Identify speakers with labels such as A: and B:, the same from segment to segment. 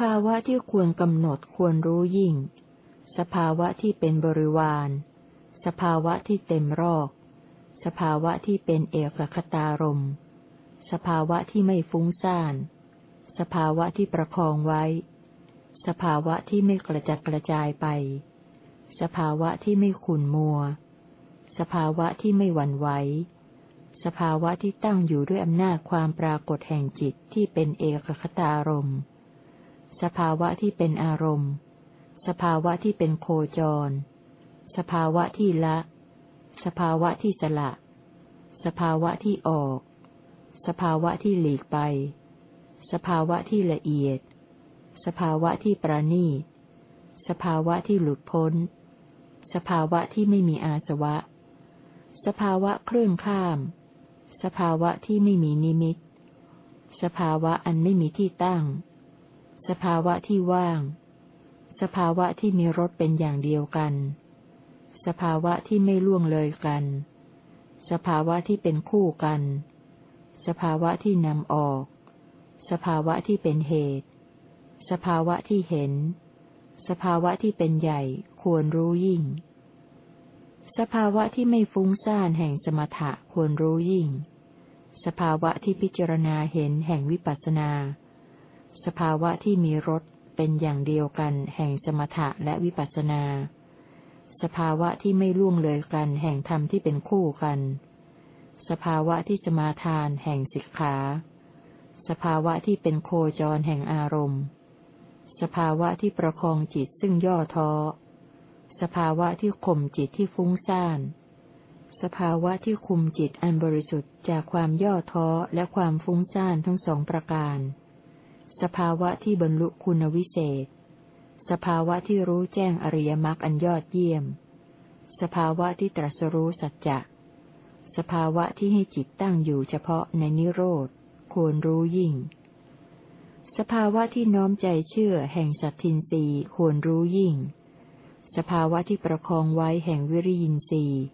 A: ภาวะที่ควรกำหนดควรรู้ยิ่ง สภาวะที่เป็นบริวาร สภาวะที่เต็มรอบสภาวะที่เป็นเอกคตารม สภาวะที่ไม่ฟุ้งซ่าน สภาวะที่ประคองไว้ สภาวะที่ไม่กระจัดกระจายไป สภาวะที่ไม่ขุนมัว สภาวะที่ไม่หวั่นไหวสภาวะที่ตั้งอยู่ด้วยอำนาจความปรากฏแห่งจิตที่เป็นเอกคตารมณ์ สภาวะที่เป็นอารมณ์ สภาวะที่เป็นโคจร สภาวะที่ละ สภาวะที่สละ สภาวะที่ออก สภาวะที่หลีกไป สภาวะที่ละเอียด สภาวะที่ประณีต สภาวะที่หลุดพ้น สภาวะที่ไม่มีอาสวะ สภาวะเคลื่อนข้าม สภาวะที่ไม่มีนิมิต สภาวะอันไม่มีที่ตั้ง สภาวะที่ว่าง สภาวะที่มีรสเป็นอย่างเดียวกัน สภาวะที่ไม่ล่วงเลยกัน สภาวะที่เป็นคู่กัน สภาวะที่นำออก สภาวะที่เป็นเหตุ สภาวะที่เห็น สภาวะที่เป็นใหญ่ควรรู้ยิ่ง สภาวะที่ไม่ฟุ้งซ่านแห่งสมถะควรรู้ยิ่ง สภาวะที่พิจารณาเห็นแห่งวิปัสสนา สภาวะที่มีรสเป็นอย่างเดียวกันแห่งสมถะและวิปัสนา สภาวะที่ไม่ล่วงเลยกันแห่งธรรมที่เป็นคู่กัน สภาวะที่สมาทานแห่งสิกขา สภาวะที่เป็นโคจรแห่งอารมณ์ สภาวะที่ประคองจิตซึ่งย่อท้อ สภาวะที่ข่มจิตที่ฟุ้งซ่าน สภาวะที่คุมจิตอันบริสุทธิ์จากความย่อท้อและความฟุ้งซ่านทั้งสองประการ สภาวะที่บรรลุคุณวิเศษ สภาวะที่รู้แจ้งอริยมรรคอันยอดเยี่ยม สภาวะที่ตรัสรู้สัจจะ สภาวะที่ให้จิตตั้งอยู่เฉพาะในนิโรธ ควรรู้ยิ่ง สภาวะที่น้อมใจเชื่อแห่งสัตทินรีควรรู้ยิ่ง สภาวะที่ประคองไว้แห่งวิริยินทรีย์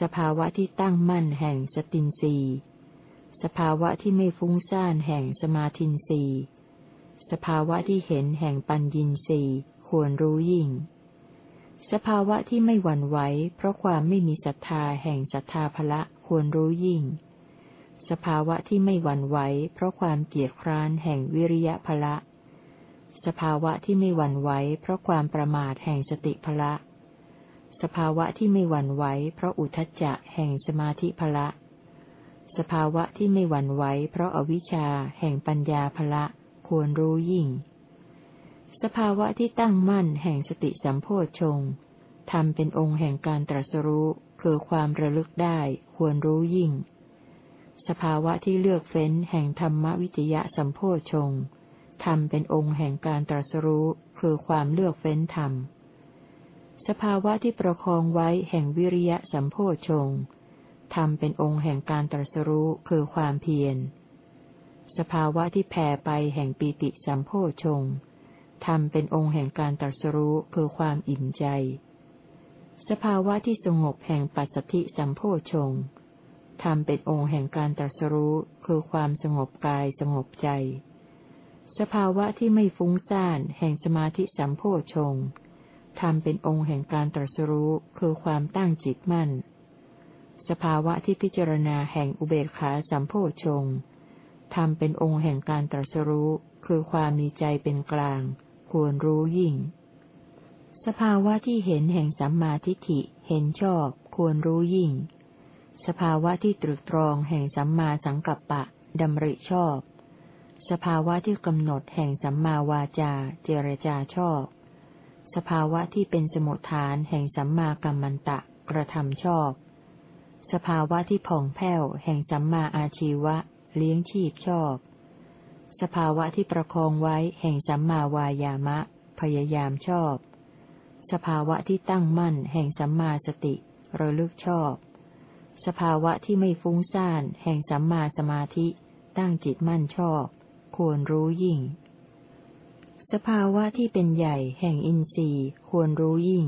A: สภาวะที่ตั้งมั่นแห่งสตินรีสภาวะที่ไม่ฟุ้งซ่านแห่งสมาธินรี สภาวะที่เห็นแห่งปัญญินรีควรรู้ยิ่ง สภาวะที่ไม่หวั่นไหวเพราะความไม่มีศรัทธาแห่งศรัทธาภละควรรู้ยิ่ง สภาวะที่ไม่หวั่นไหวเพราะความเกียดคร้านแห่งวิริยะภละ สภาวะที่ไม่หวั่นไหวเพราะความประมาทแห่งสติภละ สภาวะที่ไม่หวั่นไหวเพราะอุทจจะแห่งสมาธิภละ สภาวะที่ไม่หวั่นไหวเพราะอวิชชาแห่งปัญญาภละ ควรรู้ยิ่ง สภาวะที่ตั้งมั่นแห่งสติสัมโพชงทำเป็นองค์แห่งการตรัสรู้คือความระลึกได้ควรรู้ยิ่ง สภาวะที่เลือกเฟ้นแห่งธรรมวิจยะสัมโพชงทำเป็นองค์แห่งการตรัสรู้คือความเลือกเฟ้นธรรม สภาวะที่ประคองไว้แห่งวิริยะสัมโพชงทำเป็นองค์แห่งการตรัสรู้คือความเพียร สภาวะที่แผ่ไปแห่งปีติสัมโพชงทำเป็นองค์แห่งการตรัสรู้คือความอิ่มใจ สภาวะที่สงบแห่งปัสสติสัมโพชงทำเป็นองค์แห่งการตรัสรู้คือความสงบกายสงบใจ สภาวะที่ไม่ฟุ้งซ่านแห่งสมาธิสัมโพชงทำเป็นองค์แห่งการตรัสรู้คือความตั้งจิตมั่น สภาวะที่พิจารณาแห่งอุเบกขาสัมโพชง ทำเป็นองค์แห่งการตรัสรู้ คือความมีใจเป็นกลาง ควรรู้ยิ่ง สภาวะที่เห็นแห่งสัมมาทิฏฐิ เห็นชอบ ควรรู้ยิ่ง สภาวะที่ตรึกตรองแห่งสัมมาสังกัปปะดำริชอบ สภาวะที่กำหนดแห่งสัมมาวาจา เจรจาชอบ สภาวะที่เป็นสมุทฐานแห่งสัมมากัมมันตะกระทำชอบ สภาวะที่ผ่องแผ้วแห่งสัมมาอาชีวะ เลี้ยงชีพชอบ สภาวะที่ประคองไว้แห่งสัมมาวายามะ พยายามชอบ สภาวะที่ตั้งมั่นแห่งสัมมาสติ ระลึกชอบ สภาวะที่ไม่ฟุ้งซ่านแห่งสัมมาสมาธิ ตั้งจิตมั่นชอบ ควรรู้ยิ่ง สภาวะที่เป็นใหญ่แห่งอินทรีย์ควรรู้ยิ่ง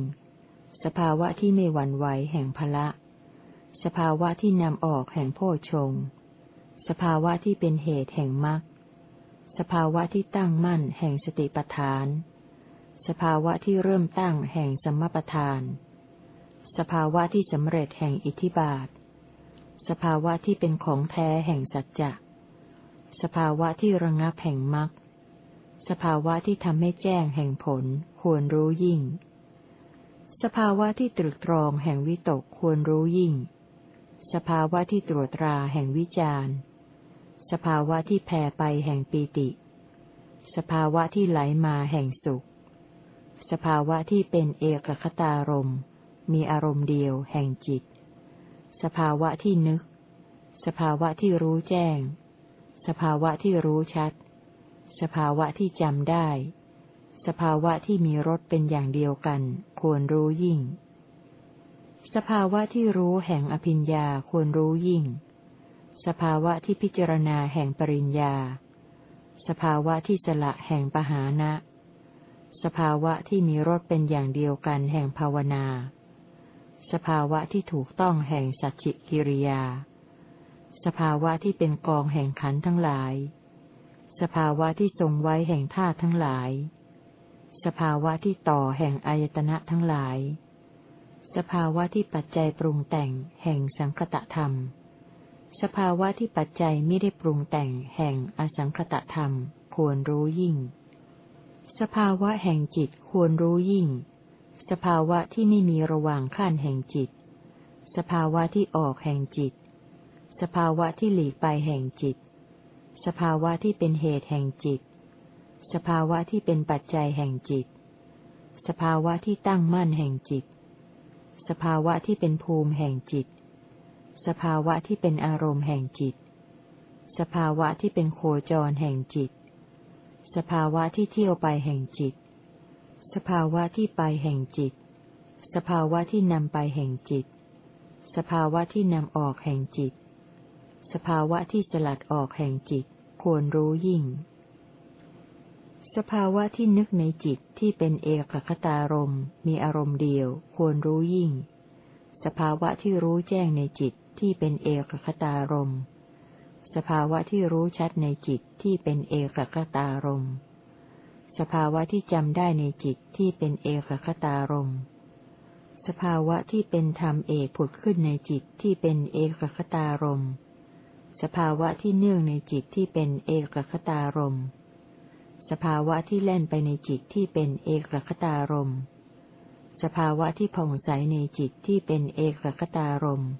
A: สภาวะที่ไม่หวั่นไหวแห่งพละสภาวะที่นำออกแห่งโพชง สภาวะที่เป็นเหตุแห่งมรรค สภาวะที่ตั้งมั่นแห่งสติปัฏฐาน สภาวะที่เริ่มตั้งแห่งสมปัฏฐาน สภาวะที่สำเร็จแห่งอิทธิบาท สภาวะที่เป็นของแท้แห่งสัจจะ สภาวะที่ระงับแห่งมรรค สภาวะที่ทำให้แจ้งแห่งผลควรรู้ยิ่ง สภาวะที่ตรึกตรองแห่งวิตกควรรู้ยิ่ง สภาวะที่ตรวจตราแห่งวิจารณ์ สภาวะที่แผ่ไปแห่งปีติ สภาวะที่ไหลมาแห่งสุข สภาวะที่เป็นเอกคตารมมีอารมณ์เดียวแห่งจิต สภาวะที่นึก สภาวะที่รู้แจ้ง สภาวะที่รู้ชัด สภาวะที่จำได้ สภาวะที่มีรสเป็นอย่างเดียวกัน ควรรู้ยิ่ง สภาวะที่รู้แห่งอภิญญาควรรู้ยิ่ง สภาวะที่พิจารณาแห่งปริญญา สภาวะที่สละแห่งปหานะ สภาวะที่มีรสเป็นอย่างเดียวกันแห่งภาวนา สภาวะที่ถูกต้องแห่งสัจจิกิริยา สภาวะที่เป็นกองแห่งขันทั้งหลาย สภาวะที่ทรงไว้แห่งธาตุทั้งหลาย สภาวะที่ต่อแห่งอายตนะทั้งหลาย สภาวะที่ปัจจัยปรุงแต่งแห่งสังคตธรรม สภาวะที่ปัจจัยไม่ได้ปรุงแต่งแห่งอสังคตธรรม ควรรู้ยิ่ง สภาวะแห่งจิตควรรู้ยิ่ง สภาวะที่ไม่มีระหว่างขั้นแห่งจิต สภาวะที่ออกแห่งจิต สภาวะที่หลีกไปแห่งจิต สภาวะที่เป็นเหตุแห่งจิต สภาวะที่เป็นปัจจัยแห่งจิต สภาวะที่ตั้งมั่นแห่งจิต สภาวะที่เป็นภูมิแห่งจิต สภาวะที่เป็นอารมณ์แห่งจิต สภาวะที่เป็นโคจรแห่งจิต สภาวะที่เที่ยวไปแห่งจิต สภาวะที่ไปแห่งจิต สภาวะที่นำไปแห่งจิต สภาวะที่นำออกแห่งจิต สภาวะที่สลัดออกแห่งจิต ควรรู้ยิ่ง สภาวะที่นึกในจิตที่เป็นเอกคตารมมีอารมณ์เดียว ควรรู้ยิ่งสภาวะที่รู้แจ้งในจิต ที่เป็นเอกคตารม สภาวะที่รู้ชัดในจิตที่เป็นเอกคตารม สภาวะที่จำได้ในจิตที่เป็นเอกคตารม สภาวะที่เป็นธรรมเอกผุดขึ้นในจิตที่เป็นเอกคตารม สภาวะที่เนื่องในจิตที่เป็นเอกคตารม สภาวะที่แล่นไปในจิตที่เป็นเอกคตารมสภาวะที่ผ่องใสในจิตที่เป็นเอกคตารมณ์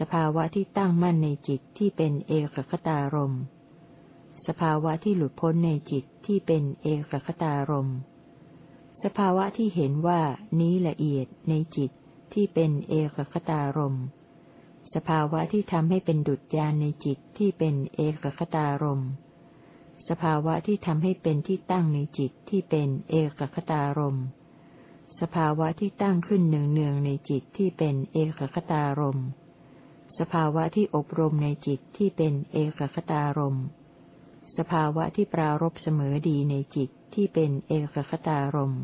A: สภาวะที่ตั้งมั่นในจิตที่เป็นเอกคตารมสภาวะที่หลุดพ้นในจิตที่เป็นเอกคตารมสภาวะที่เห็นว่านี้ละเอียดในจิตที่เป็นเอกคตารมสภาวะที่ทำให้เป็นดุจยานในจิตที่เป็นเอกคตารมสภาวะที่ทำให้เป็นที่ตั้งในจิตที่เป็นเอกคตารมสภาวะที่ตั้งขึ้นเนืองๆในจิตที่เป็นเอกคตารมณ์ สภาวะที่อบรมในจิตที่เป็นเอกคตารม สภาวะที่ปรารบเสมอดีในจิตที่เป็นเอกคตารม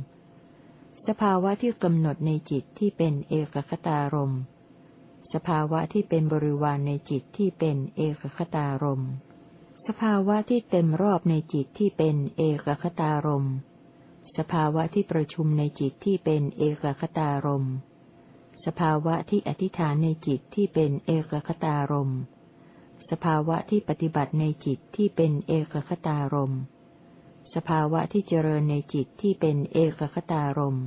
A: สภาวะที่กำหนดในจิตที่เป็นเอกคตารม สภาวะที่เป็นบริวารในจิตที่เป็นเอกคตารม สภาวะที่เต็มรอบในจิตที่เป็นเอกคตารม สภาวะที่ประชุมในจิตที่เป็นเอกคตารม สภาวะที่อธิษฐานในจิตที่เป็นเอกคตารมสภาวะที่ปฏิบัติในจิตที่เป็นเอกคตารมสภาวะที่เจริญในจิตที่เป็นเอกคตารม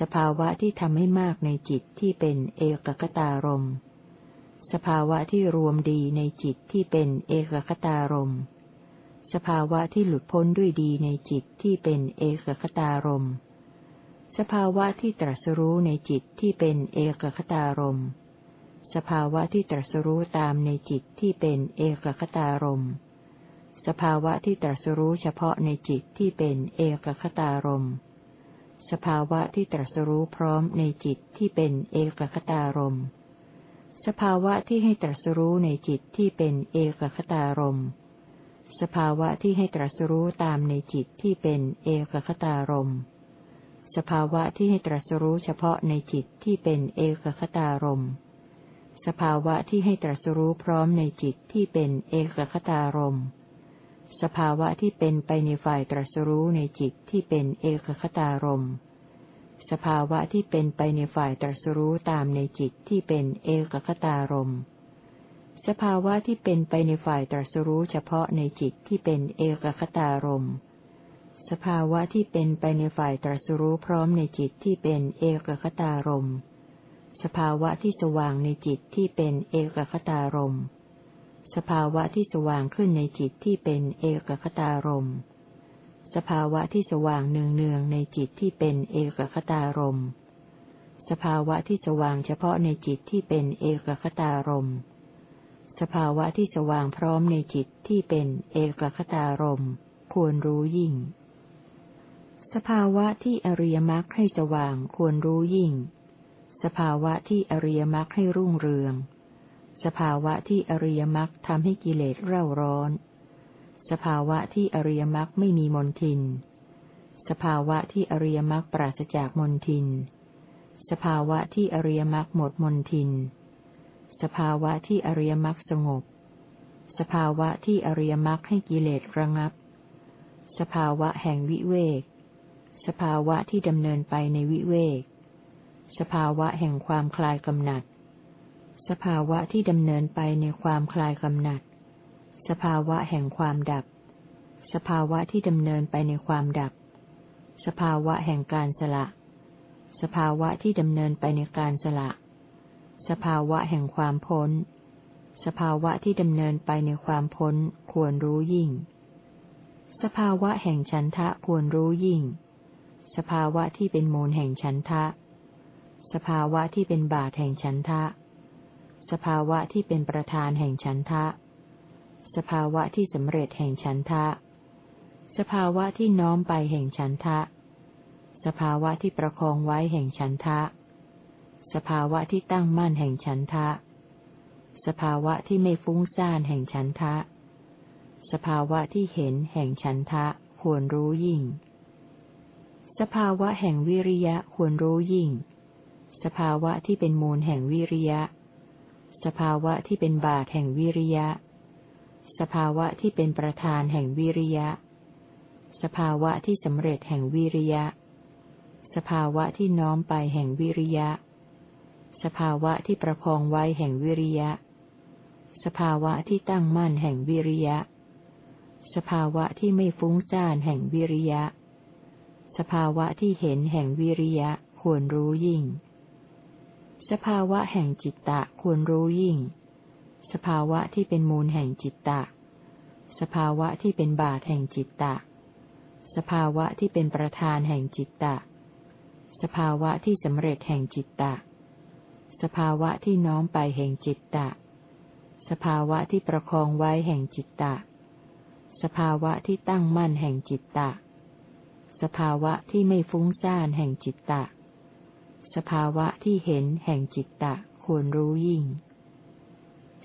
A: สภาวะที่ทำให้มากในจิตที่เป็นเอกคตารมสภาวะที่รวมดีในจิตที่เป็นเอกคตารมสภาวะที่หลุดพ้นด้วยดีในจิตที่เป็นเอกคตารม สภาวะที่ตรัสรู้ในจิตที่เป็นเอกคตารม สภาวะที่ตรัสรู้ตามในจิตที่เป็นเอกคตารม สภาวะที่ตรัสรู้เฉพาะในจิตที่เป็นเอกคตารม สภาวะที่ตรัสรู้พร้อมในจิตที่เป็นเอกคตารม สภาวะที่ให้ตรัสรู้ในจิตที่เป็นเอกคตารม สภาวะที่ให้ตรัสรู้ตามในจิตที่เป็นเอกคตารมณ์ สภาวะที่ให้ตรัสรู้เฉพาะในจิตที่เป็นเอกคตารมสภาวะที่ให้ตรัสรู้พร้อมในจิตที่เป็นเอกคตารมสสภาวะที่เป็นไปในฝ่ายตรัสรู้ในจิตที่เป็นเอกคตารมสภาวะที่เป็นไปในฝ่ายตรัสรู้ตามในจิตที่เป็นเอกคตารมสภาวะที่เป็นไปในฝ่ายตรัสรู้เฉพาะในจิตที่เป็นเอกคตารม สภาวะที่เป็นไปในฝ่ายตรัสรู้พร้อมในจิตที่เป็นเอกคตารม สภาวะที่สว่างในจิตที่เป็นเอกคตารม สภาวะที่สว่างขึ้นในจิตที่เป็นเอกคตารม สภาวะที่สว่างเนืองเนืองในจิตที่เป็นเอกคตารม สภาวะที่สว่างเฉพาะในจิตที่เป็นเอกคตารม สภาวะที่สว่างพร้อมในจิตที่เป็นเอกคตารมควรรู้ยิ่ง สภาวะที่อริยมรรคให้สว่างควรรู้ยิ่ง สภาวะที่อริยมรรคให้รุ่งเรือง สภาวะที่อริยมรรคทำให้กิเลสเร่าร้อน สภาวะที่อริยมรรคไม่มีมนทิน สภาวะที่อริยมรรคปราศจากมนทิน สภาวะที่อริยมรรคหมดมนทิน สภาวะที่อริยมรรคสงบ สภาวะที่อริยมรรคให้กิเลสระงับ สภาวะแห่งวิเวก สภาวะที่ดำเนินไปในวิเวก สภาวะแห่งความคลายกำหนัด สภาวะที่ดำเนินไปในความคลายกำหนัด สภาวะแห่งความดับ สภาวะที่ดำเนินไปในความดับ สภาวะแห่งการสละ สภาวะที่ดำเนินไปในการสละ สภาวะแห่งความพ้น สภาวะที่ดำเนินไปในความพ้นควรรู้ยิ่ง สภาวะแห่งฉันทะควรรู้ยิ่ง สภาวะที่เป็นมูลแห่งฉันทะ สภาวะที่เป็นบาทแห่งฉันทะ สภาวะที่เป็นประธานแห่งฉันทะ สภาวะที่สำเร็จแห่งฉันทะ สภาวะที่น้อมไปแห่งฉันทะ สภาวะที่ประคองไว้แห่งฉันทะ สภาวะที่ตั้งมั่นแห่งฉันทะ สภาวะที่ไม่ฟุ้งซ่านแห่งฉันทะ สภาวะที่เห็นแห่งฉันทะควรรู้ยิ่ง สภาวะแห่งวิริยะควรรู้ยิ่ง สภาวะที่เป็นมูลแห่งวิริยะ สภาวะที่เป็นบาทแห่งวิริยะ สภาวะที่เป็นประธานแห่งวิริยะ สภาวะที่สำเร็จแห่งวิริยะ สภาวะที่น้อมไปแห่งวิริยะ สภาวะที่ประคองไว้แห่งวิริยะ สภาวะที่ตั้งมั่นแห่งวิริยะ สภาวะที่ไม่ฟุ้งซ่านแห่งวิริยะ สภาวะที่เห็นแห่งวิริยะควรรู้ยิ่ง สภาวะแห่งจิตตะควรรู้ยิ่ง สภาวะที่เป็นมูลแห่งจิตตะ สภาวะที่เป็นบาทแห่งจิตตะ สภาวะที่เป็นประธานแห่งจิตตะ สภาวะที่สำเร็จแห่งจิตตะ สภาวะที่น้อมไปแห่งจิตตะ สภาวะที่ประคองไว้แห่งจิตตะ สภาวะที่ตั้งมั่นแห่งจิตตะ สภาวะที่ไม่ฟุ้งซ่านแห่งจิตตะ สภาวะที่เห็นแห่งจิตตะควรรู้ยิ่ง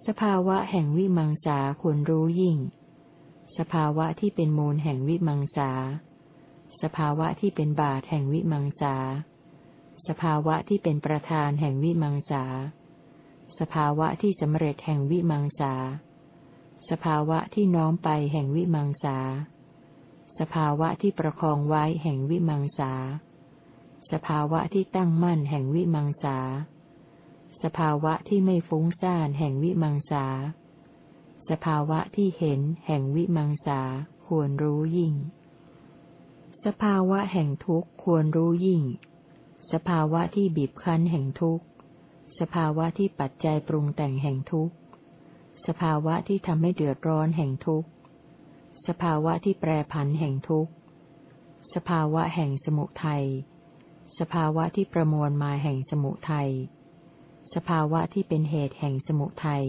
A: สภาวะแห่งวิมังสาควรรู้ยิ่ง สภาวะที่เป็นมูลแห่งวิมังสา สภาวะที่เป็นบาทแห่งวิมังสา สภาวะที่เป็นประธานแห่งวิมังสา สภาวะที่สำเร็จแห่งวิมังสา สภาวะที่น้อมไปแห่งวิมังสา สภาวะที่ประคองไว้แห่งวิมังสา สภาวะที่ตั้งมั่นแห่งวิมังสา สภาวะที่ไม่ฟุ้งซ่านแห่งวิมังสา สภาวะที่เห็นแห่งวิมังสาควรรู้ยิ่ง สภาวะแห่งทุกข์ควรรู้ยิ่ง สภาวะที่บีบคั้นแห่งทุกข์ สภาวะที่ปัจจัยปรุงแต่งแห่งทุกข์ สภาวะที่ทำให้เดือดร้อนแห่งทุกข์ สภาวะที่แปรผันแห่งทุกข์ สภาวะแห่งสมุทัย สภาวะที่ประมวลมาแห่งสมุทัย สภาวะที่เป็นเหตุแห่งสมุทัย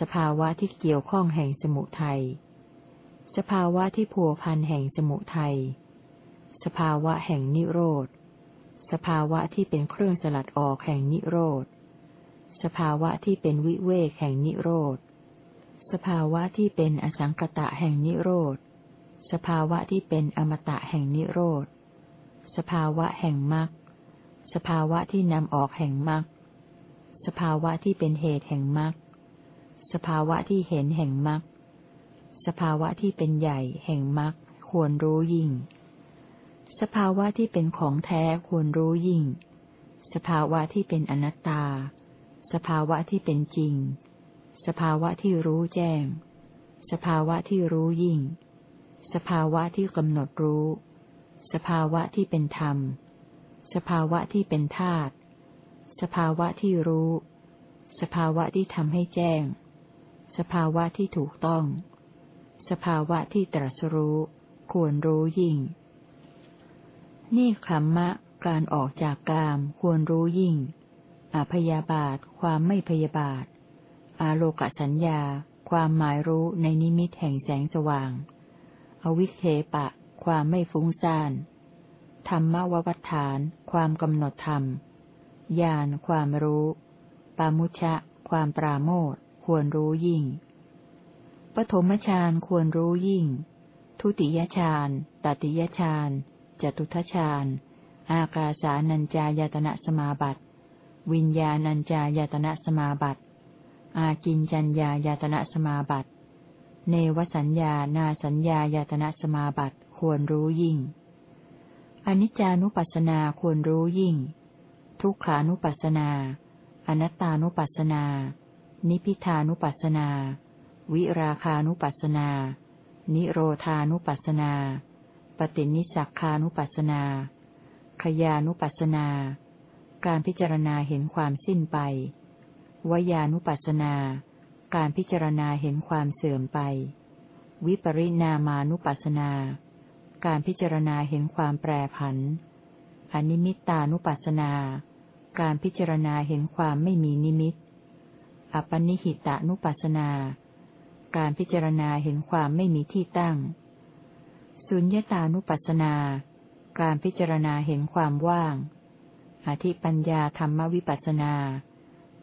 A: สภาวะที่เกี่ยวข้องแห่งสมุทัย สภาวะที่ผัวพันแห่งสมุทัย สภาวะแห่งนิโรธ สภาวะที่เป็นเครื่องสลัดออกแห่งนิโรธ สภาวะที่เป็นวิเวกแห่งนิโรธ สภาวะที่เป็นอสังกตะแห่งนิโรธ สภาวะที่เป็นอมตะแห่งนิโรธ สภาวะแห่งมรรค สภาวะที่นำออกแห่งมรรค สภาวะที่เป็นเหตุแห่งมรรค สภาวะที่เห็นแห่งมรรคสสภาวะที่เป็นใหญ่แห่งมรรคควรรู้ยิ่ง สภาวะที่เป็นของแท้ควรรู้ยิ่ง สภาวะที่เป็นอนัตตา สภาวะที่เป็นจริง สภาวะที่รู้แจ้ง สภาวะที่รู้ยิ่ง สภาวะที่กำหนดรู้ สภาวะที่เป็นธรรม สภาวะที่เป็นธาตุสภาวะที่รู้ สภาวะที่ทำให้แจ้ง สภาวะที่ถูกต้อง สภาวะที่ตรัสรู้ ควรรู้ยิ่ง นี่ขมมะ การออกจากกามควรรู้ยิ่งอาพยาบาท ความไม่พยาบาท อาโลกสัญญา ความหมายรู้ในนิมิตแห่งแสงสว่าง อวิเคปะ ความไม่ฟุ้งซ่าน ธรรมววัฏฐาน ความกำหนดธรรม ญาณความรู้ ปามุชะ ความปราโมทควรรู้ยิ่ง ปฐมฌานควรรู้ยิ่ง ทุติยฌานตติยฌานจตุทฌาน อากาสานัญจายตนะสมาบัติ วิญญาณัญจายตนะสมาบัติ อากินจัญญายตนะสมาบัติ เนวสัญญานาสัญญายตนะสมาบัติควรรู้ยิ่ง อนิจจานุปัสสนาควรรู้ยิ่ง ทุกขานุปัสสนา อนัตตานุปัสสนา นิพิทานุปัสสนา วิราคานุปัสสนา นิโรธานุปัสสนา ปฏินิสักคานุปัสสนา ขยานุปัสสนา การพิจารณาเห็นความสิ้นไป วยานุปัสสนา การพิจารณาเห็นความเสื่อมไป วิปริณามานุปัสสนา การพิจารณาเห็นความแปรผัน อนิมิตตานุปัสสนา การพิจารณาเห็นความไม่มีนิมิต อปนิหิตานุปัสสนา การพิจารณาเห็นความไม่มีที่ตั้ง สุญญตานุปัสสนา การพิจารณาเห็นความว่าง อธิปัญญาธรรมวิปัสสนา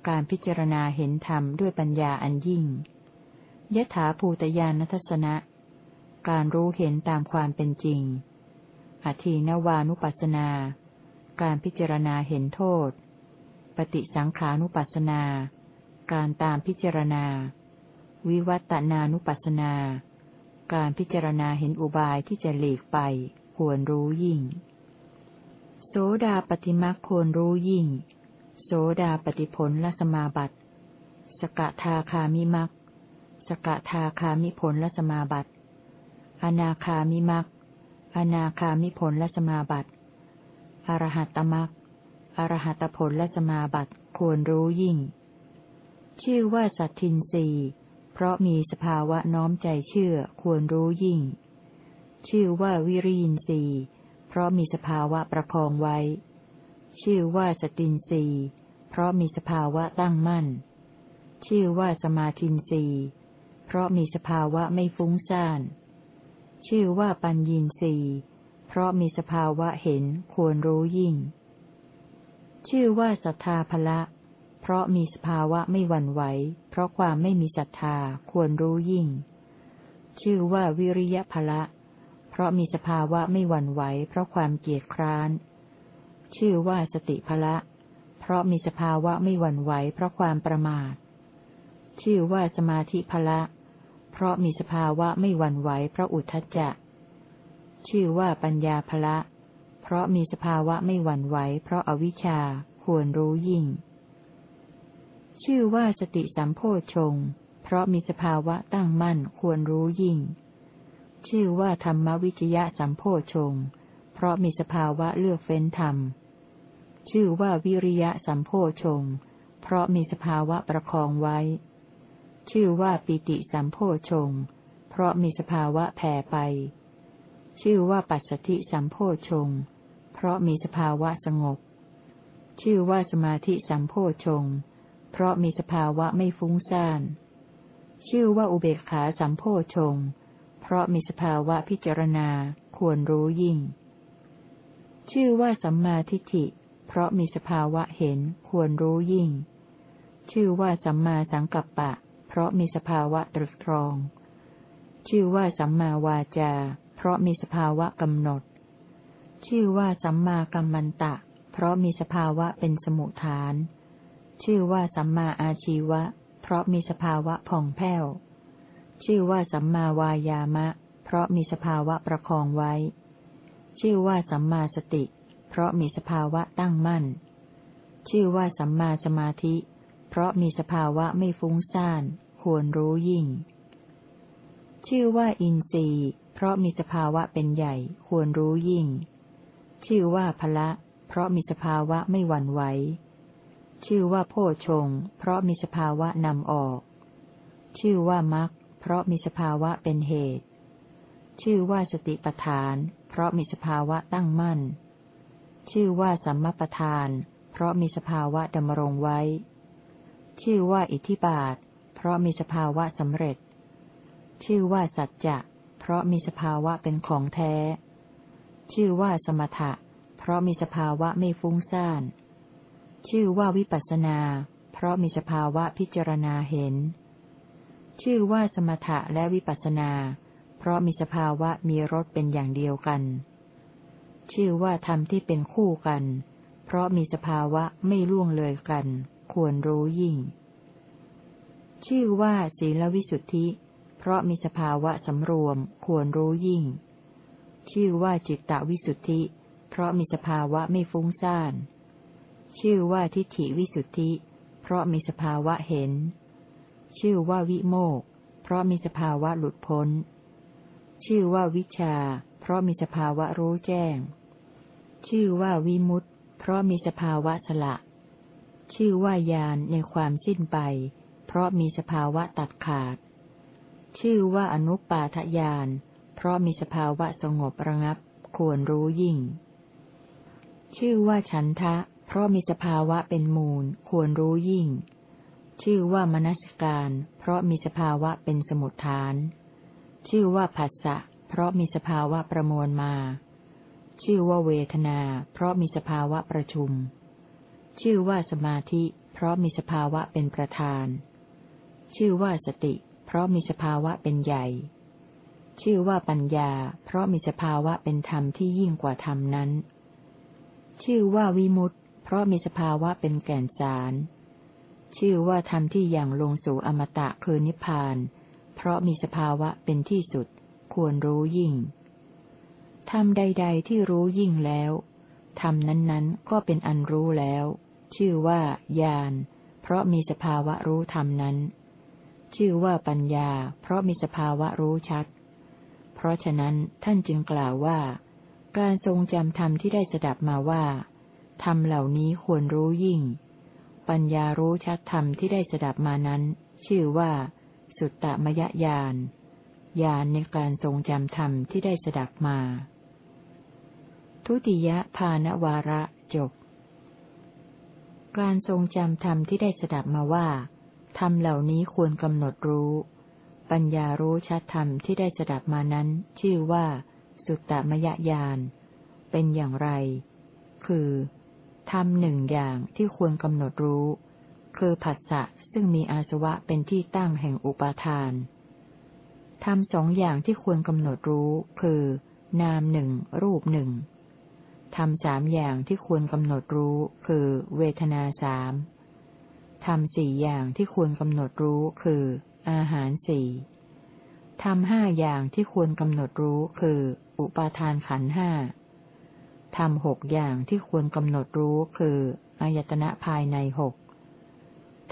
A: การพิจารณาเห็นธรรมด้วยปัญญาอันยิ่งยถาภูตยานทัศนะ การรู้เห็นตามความเป็นจริง อธีนวานุปัสนา การพิจารณาเห็นโทษ ปฏิสังขานุปัสนา การตามพิจารณา วิวัตนานุปัสสนา การพิจารณาเห็นอุบายที่จะหลีกไป ควรรู้ยิ่ง โสดาปฏิมักควรรู้ยิ่ง โสดาปฏิผลละสมาบัติ สกทาคามิมักสกทาคามิผลละสมาบัติ อนาคามิมักอนาคามิผลละสมาบัติอรหัตตมักอรหัตผลและสมาบัติควรรู้ยิ่ง ชื่อว่าสัตทินรีเพราะมีสภาวะน้อมใจเชื่อควรรู้ยิ่ง ชื่อว่าวิริยินรีเพราะมีสภาวะประคองไว้ ชื่อว่าสตินรี เพราะมีสภาวะตั้งมั่น ชื่อว่าสมาธินรีเพราะมีสภาวะไม่ฟุ้งซ่าน ชื่อว่าปัญญีนีเพราะมีสภาวะเห็นควรรู้ยิ่ง ชื่อว่าศรัทธาภละ เพราะมีสภาวะไม่หวั่นไหว เพราะความไม่มีศรัทธาควรรู้ยิ่ง ชื่อว่าวิริยะภละ เพราะมีสภาวะไม่หวั่นไหว เพราะความเกียจคร้าน ชื่อว่าสติภละเราะมีสภาวะไม่หวั่นไหวเพราะความประมาท ชื่อว่าสมาธิภละ เพราะมีสภาวะไม่หวั่นไหวเพราะอุทธัจจะ ชื่อว่าปัญญาภละ เพราะมีสภาวะไม่หวั่นไหวเพราะอวิชชาควรรู้ยิ่ง ชื่อว่าสติสัมโพชง เพราะมีสภาวะตั้งมั่นควรรู้ยิ่ง ชื่อว่าธรรมวิจยะสัมโพชง เพราะมีสภาวะเลือกเฟ้นธรรม ชื่อว่าวิริยะสัมโพชง เพราะมีสภาวะประคองไว้ ชื่อว่าปิติสัมโพชง เพราะมีสภาวะแผ่ไป ชื่อว่าปัจสติสัมโพชง เพราะมีสภาวะสงบ ชื่อว่าสมาธิสัมโพชง เพราะมีสภาวะไม่ฟุ้งซ่าน ชื่อว่าอุเบกขาสัมโพชง เพราะมีสภาวะพิจารณาควรรู้ยิ่งชื่อว่าสัมมาทิฏฐิ เพราะมีสภาวะเห็นควรรู้ยิ่ง ชื่อว่าสัมมาสังกัปปะ เพราะมีสภาวะตรึกตรอง ชื่อว่าสัมมาวาจา เพราะมีสภาวะกำหนด ชื่อว่าสัมมากัมมันตะ เพราะมีสภาวะเป็นสมุทฐาน ชื่อว่าสัมมาอาชีวะ เพราะมีสภาวะผ่องแผ้ว ชื่อว่าสัมมาวายามะ เพราะมีสภาวะประคองไว้ ชื่อว่าสัมมาสติเพราะมีสภาวะตั้งมั่น ชื่อว่าสัมมาสมาธิ เพราะมีสภาวะไม่ฟุ้งซ่านควรรู้ยิ่ง ชื่อว่าอินทรีย์เพราะมีสภาวะเป็นใหญ่ควรรู้ยิ่ง ชื่อว่าพละ เพราะมีสภาวะไม่หวั่นไหว ชื่อว่าโพชง เพราะมีสภาวะนำออก ชื่อว่ามักเพราะมีสภาวะเป็นเหตุ ชื่อว่าสติปทาน เพราะมีสภาวะตั้งมั่น ชื่อว่าสัมมาปทาน เพราะมีสภาวะดำรงไว้ ชื่อว่าอิทธิบาท เพราะมีสภาวะสำเร็จ ชื่อว่าสัจจะ เพราะมีสภาวะเป็นของแท้ ชื่อว่าสมถะ เพราะมีสภาวะไม่ฟุ้งซ่าน ชื่อว่าวิปัสสนา เพราะมีสภาวะพิจารณาเห็น ชื่อว่าสมถะและวิปัสนา เพราะมีสภาวะมีรสเป็นอย่างเดียวกัน ชื่อว่าธรรมที่เป็นคู่กัน เพราะมีสภาวะไม่ล่วงเลยกัน ควรรู้ยิ่ง ชื่อว่าศีลวิสุทธิ เพราะมีสภาวะสำรวม ควรรู้ยิ่ง ชื่อว่าจิตตวิสุทธิ เพราะมีสภาวะไม่ฟุ้งซ่าน ชื่อว่าทิฏฐิวิสุทธิ เพราะมีสภาวะเห็น ชื่อว่าวิโมก เพราะมีสภาวะหลุดพ้น ชื่อว่าวิชา เพราะมีสภาวะรู้แจ้ง ชื่อว่าวิมุตต์เพราะมีสภาวะสละ ชื่อว่ายานในความสิ้นไป เพราะมีสภาวะตัดขาด ชื่อว่าอนุปาทยาน เพราะมีสภาวะสงบระงับ ควรรู้ยิ่ง ชื่อว่าฉันทะ เพราะมีสภาวะเป็นมูล ควรรู้ยิ่ง ชื่อว่ามนสการ เพราะมีสภาวะเป็นสมุทฐาน ชื่อว่าผัสสะ เพราะมีสภาวะประมวลมา ชื่อว่าเวทนา เพราะมีสภาวะประชุม ชื่อว่าสมาธิ เพราะมีสภาวะเป็นประธาน ชื่อว่าสติ เพราะมีสภาวะเป็นใหญ่ ชื่อว่าปัญญา เพราะมีสภาวะเป็นธรรมที่ยิ่งกว่าธรรมนั้น ชื่อว่าวิมุตต์เพราะมีสภาวะเป็นแก่นสาร ชื่อว่าธรรมที่อย่างลงสู่อมตะคือนิพพาน เพราะมีสภาวะเป็นที่สุด ควรรู้ยิ่ง ธรรมใด ๆ ที่รู้ยิ่งแล้วธรรมนั้นๆ ก็เป็นอันรู้แล้ว ชื่อว่าญาณเพราะมีสภาวะรู้ธรรมนั้น ชื่อว่าปัญญา เพราะมีสภาวะรู้ชัด เพราะฉะนั้นท่านจึงกล่าวว่า การทรงจำธรรมที่ได้สดับมาว่าธรรมเหล่านี้ควรรู้ยิ่ง ปัญญารู้ชัดธรรมที่ได้สดับมานั้น ชื่อว่า สุตตมยญาณญาณในการทรงจำธรรมที่ได้สดับมา ทุติยภานวาระจบ การทรงจำธรรมที่ได้สดับมาว่า ธรรมเหล่านี้ควรกำหนดรู้ ปัญญารู้ชัดธรรมที่ได้สดับมานั้น ชื่อว่า สุตตมยญาณ เป็นอย่างไร คือทำหนึ่งอย่างที่ควรกำหนดรู้ คือผัสสะซึ่งมีอาสวะเป็นที่ตั้งแห่งอุปาทานทำสองอย่างที่ควรกำหนดรู้ คือ นามหนึ่งรูปหนึ่ง ทำสามอย่างที่ควรกำหนดรู้ คือ เวทนาสามทำสี่อย่างที่ควรกำหนดรู้คือ อาหารสี่ทำห้าอย่างที่ควรกำหนดรู้คือ อุปาทานขันห้าทำหกอย่างที่ควรกำหนดรู้คือ อายตนะภายในหก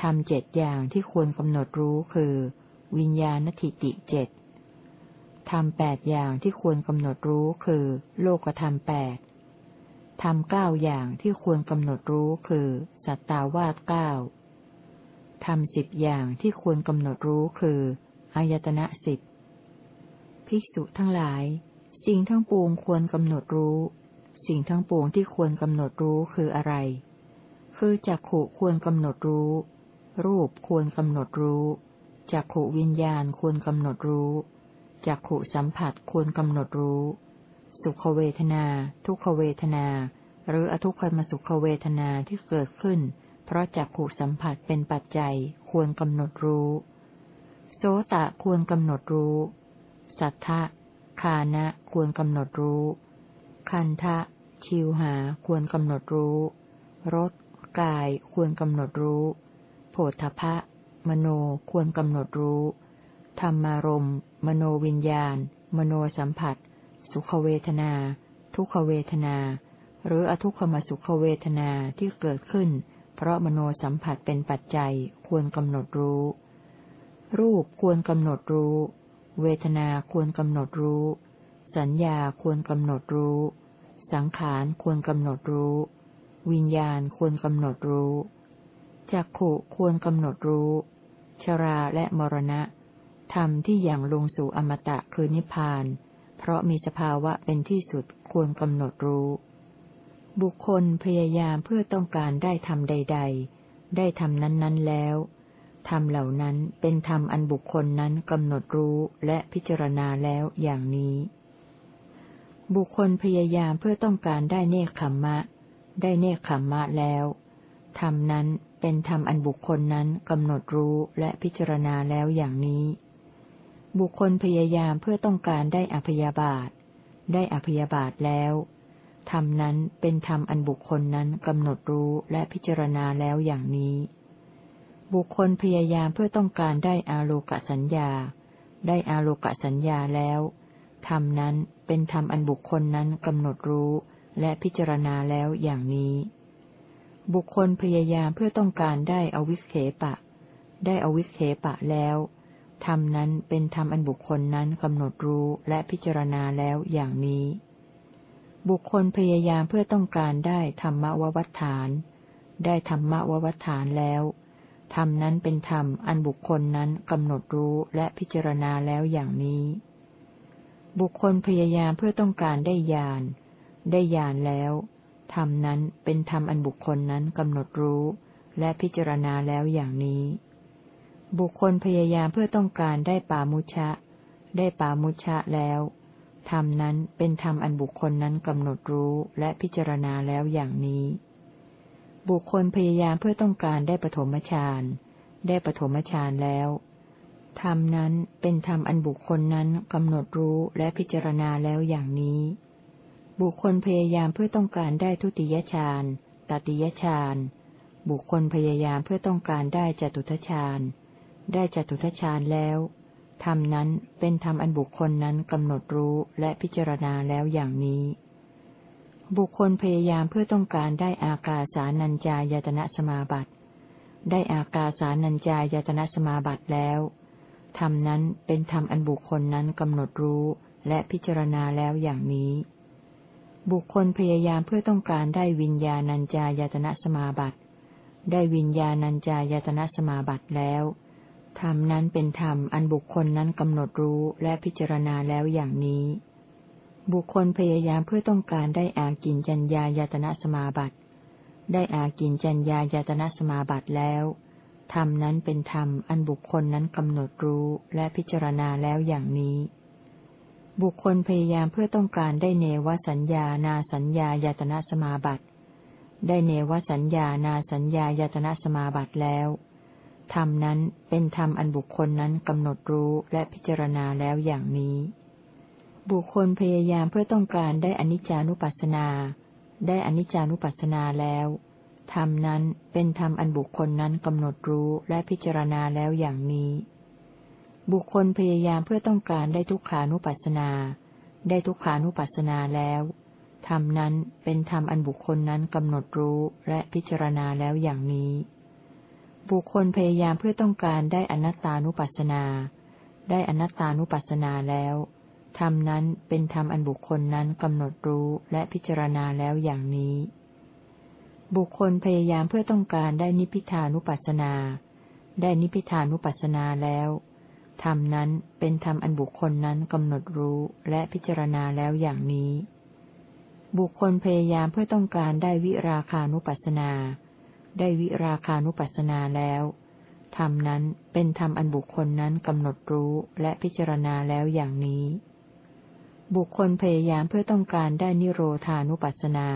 A: ทำเจ็ดอย่างที่ควรกำหนดรู้คือ วิญญาณทิติเจ็ดทำแปดอย่างที่ควรกำหนดรู้คือ โลกธรรมแปด ทำเก้าอย่างที่ควรกำหนดรู้คือ สัตตาวาสเก้าทำสิบอย่างที่ควรกำหนดรู้คืออายตนะสิบภิกษุทั้งหลาย สิ่งทั้งปวงควรกำหนดรู้ สิ่งทั้งปวงที่ควรกำหนดรู้คืออะไร คือจักขุควรกำหนดรู้ รูปควรกำหนดรู้จักขุวิญญาณควรกำหนดรู้จักขุสัมผัสควรกำหนดรู้ สุขเวทนา ทุกขเวทนา หรืออทุกขมสุขเวทนาที่เกิดขึ้น เพราะจักขุสัมผัสเป็นปัจจัยควรกำหนดรู้ โสตะควรกำหนดรู้ สัทธะคานะควรกำหนดรู้ คันทะ ชิวหาควรกำหนดรู้รสกายควรกำหนดรู้ โผฏฐพะมโนควรกำหนดรู้ ธรรมารมมโนวิญญาณ มโนสัมผัส สุขเวทนา ทุกขเวทนา หรืออทุกขมสุขเวทนาที่เกิดขึ้น เพราะมโนสัมผัสเป็นปัจจัยควรกำหนดรู้ รูปควรกำหนดรู้ เวทนาควรกำหนดรู้ สัญญาควรกำหนดรู้ สังขารควรกำหนดรู้ วิญญาณควรกำหนดรู้จักขุควรกำหนดรู้ ชราและมรณะธรรมที่อย่างลงสู่อมตะคือนิพพานเพราะมีสภาวะเป็นที่สุดควรกำหนดรู้ บุคคลพยายามเพื่อต้องการได้ธรรมใด ๆ ได้ธรรมนั้นๆแล้วธรรมเหล่านั้นเป็นธรรมอันบุคคลนั้นกำหนดรู้และพิจารณาแล้วอย่างนี้ บุคคลพยายามเพื่อต้องการได้เนคขมมะ ได้เนคขมมะแล้วธรรมนั้นเป็นธรรมอันบุคคลนั้นกำหนดรู้และพิจารณาแล้วอย่างนี้ บุคคลพยายามเพื่อต้องการได้อภยาบาท ได้อภยาบาทแล้วธรรมนั้นเป็นธรรมอันบุคคลนั้นกำหนดรู้และพิจารณาแล้วอย่างนี้ บุคคลพยายามเพื่อต้องการได้อาโลกสัญญา ได้อาโลกสัญญาแล้วธรรมนั้นเป็นธรรมอันบุคคลนั้นกำหนดรู้และพิจารณาแล้วอย่างนี้ บุคคลพยายามเพื่อต้องการได้อวิเคปะ ได้อวิเคปะแล้ว ธรรมนั้นเป็นธรรมอันบุคคลนั้นกำหนดรู้และพิจารณาแล้วอย่างนี้ บุคคลพยายามเพื่อต้องการได้ธรรมววัฏฐาน ได้ธรรมววัฏฐานแล้วธรรมนั้นเป็นธรรมอันบุคคลนั้นกำหนดรู้และพิจารณาแล้วอย่างนี้ บุคคลพยายามเพื่อต้องการได้ญาณ ได้ญาณแล้วธรรมนั้นเป็นธรรมอันบุคคลนั้นกำหนดรู้และพิจารณาแล้วอย่างนี้ บุคคลพยายามเพื่อต้องการได้ปามุชะ ได้ปามุชะแล้วธรรมนั้นเป็นธรรมอันบุคคลนั้นกำหนดรู้และพิจารณาแล้วอย่างนี้ บุคคลพยายามเพื่อต้องการได้ปฐมฌาน ได้ปฐมฌานแล้ว ธรรมนั้นเป็นธรรมอันบุคคลนั้นกำหนดรู้และพิจารณาแล้วอย่างนี้ บุคคลพยายามเพื่อต้องการได้ทุติยฌานตติยฌาน บุคคลพยายามเพื่อต้องการได้จตุทฌาน ได้จตุทฌานแล้วธรรมนั้นเป็นธรรมอันบุคคลนั้นกำหนดรู้และพิจารณาแล้วอย่างนี้ บุคคลพยายามเพื่อต้องการได้อากาสานัญจายตนะสมาบัติ ได้อากาสานัญจายตนะสมาบัติแล้วธรรมนั้นเป็นธรรมอันบุคคลนั้นกำหนดรู้และพิจารณาแล้วอย่างนี้ บุคคลพยายามเพื่อต้องการได้วิญญาณัญจายตนะสมาบัติ ได้วิญญาณัญจายตนะสมาบัติแล้ว ธรรมนั้นเป็นธรรมอันบุคคลนั้นกำหนดรู้และพิจารณาแล้วอย่างนี้ บุคคลพยายามเพื่อต้องการได้อากินจัญญายตนะสมาบัติ ได้อากินจัญญายตนะสมาบัติแล้วธรรมนั้นเป็นธรรมอันบุคคลนั้นกำหนดรู้และพิจารณาแล้วอย่างนี้ บุคคลพยายามเพื่อต้องการได้เนวสัญญานาสัญญายตนะสมาบัติ ได้เนวสัญญานาสัญญายตนะสมาบัติแล้ว ธรรมนั้นเป็นธรรมอันบุคคลนั้นกำหนดรู้และพิจารณาแล้วอย่างนี้ บุคคลพยายามเพื่อต้องการได้อนิจจานุปัสสนา ได้อนิจจานุปัสสนาแล้ว ธรรมนั้นเป็นธรรมอันบุคคลนั้นกำหนดรู้และพิจารณาแล้วอย่างนี้ บุคคลพยายามเพื่อต้องการได้ทุกขานุปัสสนา ได้ทุกขานุปัสสนาแล้วธรรมนั้นเป็นธรรมอันบุคคลนั้นกำหนดรู้และพิจารณาแล้วอย่างนี้ บุคคลพยายามเพื่อต้องการได้อนัตตานุปัสสนา ได้อนัตตานุปัสสนาแล้วธรรมนั้นเป็นธรรมอันบุคคลนั้นกำหนดรู้และพิจารณาแล้วอย่างนี้ บุคคลพยายามเพื่อต้องการได้นิพพิทานุปัสสนา ได้นิพพิทานุปัสสนาแล้วธรรมนั้นเป็นธรรมอันบุคคลนั้นกำหนดรู้และพิจารณาแล้วอย่างนี้ บุคคลพยายามเพื่อต้องการได้วิราคานุปัสนา ได้วิราคานุปัสนาแล้วธรรมนั้นเป็นธรรมอันบุคคลนั้นกำหนดรู้และพิจารณาแล้วอย่างนี้ บุคคลพยายามเพื่อต้องการได้นิโรธานุปัสนา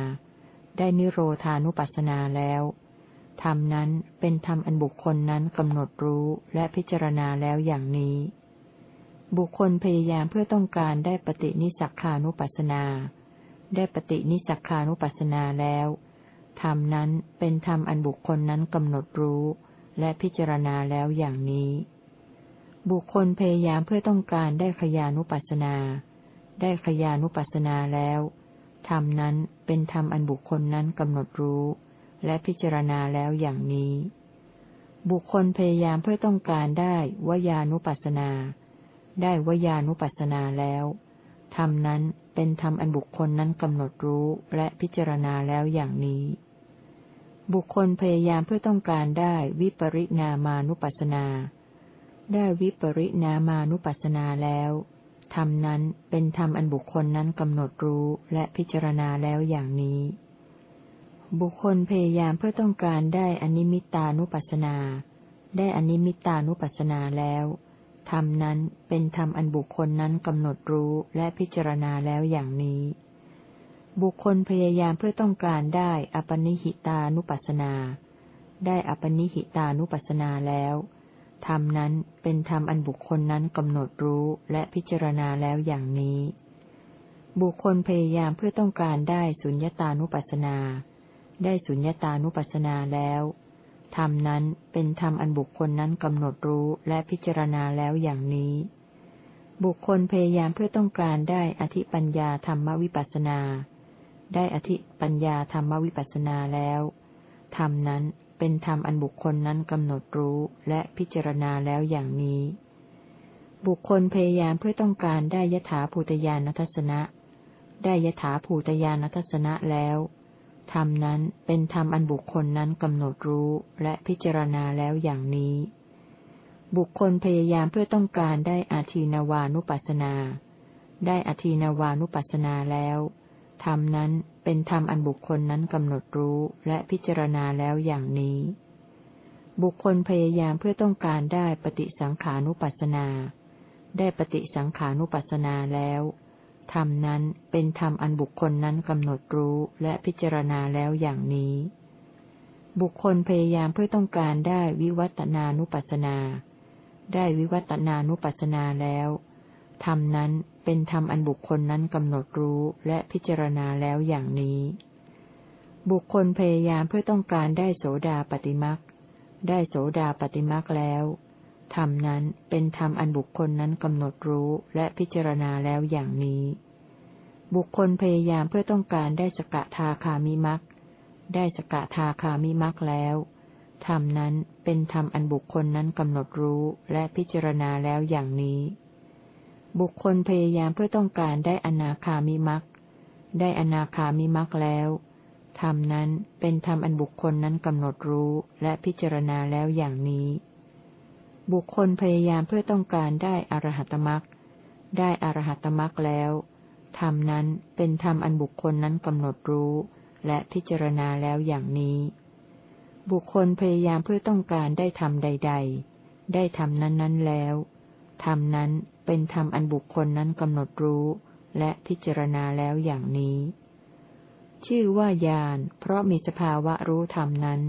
A: ได้นิโรธานุปัสนาแล้วธรรมนั้นเป็นธรรมอันบุคคลนั้นกำหนดรู้และพิจารณาแล้วอย่างนี้ บุคคลพยายามเพื่อต้องการได้ปฏินิสักขานุปัสนา ได้ปฏินิสักขานุปัสนาแล้ว ธรรมนั้นเป็นธรรมอันบุคคลนั้นกำหนดรู้ และพิจารณาแล้วอย่างนี้ บุคคลพยายามเพื่อต้องการได้ขยานุปัสสนา ได้ขยานุปัสสนาแล้ว ธรรมนั้นเป็นธรรมอันบุคคลนั้นกำหนดรู้ และพิจารณาแล้วอย่างนี้ บุคคลพยายามเพื่อต้องการได้วยานุปัสสนา ได้วยานุปัสสนาแล้ว ธรรมนั้น เป็นธรรมอันบุคคลนั้นกำหนดรู้และพิจารณาแล้วอย่างนี้ บุคคลพยายามเพื่อต้องการได้วิปริณามานุปัสนา ได้วิปริณามานุปัสนาแล้วธรรมนั้นเป็นธรรมอันบุคคลนั้นกำหนดรู้และพิจารณาแล้วอย่างนี้ บุคคลพยายามเพื่อต้องการได้อนิมิตานุปัสนา ได้อนิมิตานุปัสนาแล้ว ธรรมนั้นเป็นธรรมอันบุคคลนั้นกำหนดรู้และพิจารณาแล้วอย่างนี้ บุคคลพยายามเพื่อต้องการได้อปนิหิตานุปัสสนา ได้อปนิหิตานุปัสสนาแล้ว ธรรมนั้นเป็นธรรมอันบุคคลนั้นกำหนดรู้และพิจารณาแล้วอย่างนี้ บุคคลพยายามเพื่อต้องการได้สุญญตานุปัสสนา ได้สุญญตานุปัสสนาแล้ว ธรรมนั้นเป็นธรรมอันบุคคลนั้นกำหนดรู้และพิจารณาแล้วอย่างนี้ บุคคลพยายามเพื่อต้องการได้อธิปัญญาธรรมวิปัสนา ได้อธิปัญญาธรรมวิปัสนาแล้ว ธรรมนั้นเป็นธรรมอันบุคคลนั้นกำหนดรู้และพิจารณาแล้วอย่างนี้ บุคคลพยายามเพื่อต้องการได้ยถาภูตยานทัศนะ ได้ยถาภูตยานทัศนะแล้ว ธรรมนั้นเป็นธรรมอันบุคคลนั้นกำหนดรู้และพิจารณาแล้วอย่างนี้ บุคคลพยายามเพื่อต้องการได้อาทีนวานุปัสนา ได้อาทีนวานุปัสนาแล้วธรรมนั้นเป็นธรรมอันบุคคลนั้นกำหนดรู้และพิจารณาแล้วอย่างนี้ บุคคลพยายามเพื่อต้องการได้ปฏิสังขานุปัสนา ได้ปฏิสังขานุปัสนาแล้ว ธรรมนั้นเป็นธรรมอันบุคคลนั้นกำหนดรู้และพิจารณาแล้วอย่างนี้ บุคคลพยายามเพื่อต้องการได้วิวัตนานุปัสนา ได้วิวัตนานุปัสนาแล้ว ธรรมนั้นเป็นธรรมอันบุคคลนั้นกำหนดรู้และพิจารณาแล้วอย่างนี้ บุคคลพยายามเพื่อต้องการได้โสดาปฏิมักได้โสดาปฏิมักแล้ว ธรรมนั้นเป็นธรรมอันบุคคลนั้นกำหนดรู้และพิจารณาแล้วอย่างนี้ บุคคลพยายามเพื่อต้องการได้สกทาคามิมักได้สกทาคามิมักแล้วธรรมนั้นเป็นธรรมอันบุคคลนั้นกำหนดรู้และพิจารณาแล้วอย่างนี้ บุคคลพยายามเพื่อต้องการได้อนาคามิมักได้อนาคามิมักแล้วธรรมนั้นเป็นธรรมอันบุคคลนั้นกำหนดรู้และพิจารณาแล้วอย่างนี้ บุคคลพยายามเพื่อต้องการได้อรหัตมรักได้อรหัตมรักแล้วธรรมนั้นเป็นธรรมอันบุคคลนั้นกำหนดรู้ และพิจารณาแล้วอย่างนี้ บุคคลพยายามเพื่อต้องการได้ธรรมใด ๆ ได้ธรรมนั้นๆแล้วธรรมนั้นเป็นธรรมอันบุคคลนั้นกำหนดรู้ และพิจารณาแล้วอย่างนี้ ชื่อว่าญาณเพราะมีสภาวะรู้ธรรมนั้น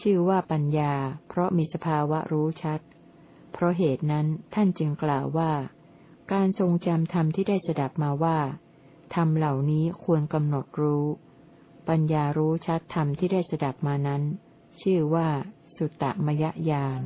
A: ชื่อว่าปัญญา เพราะมีสภาวะรู้ชัด เพราะเหตุนั้นท่านจึงกล่าวว่า การทรงจำธรรมที่ได้สดับมาว่าธรรมเหล่านี้ควรกำหนดรู้ ปัญญารู้ชัดธรรมที่ได้สดับมานั้น ชื่อว่าสุตตมยญาณ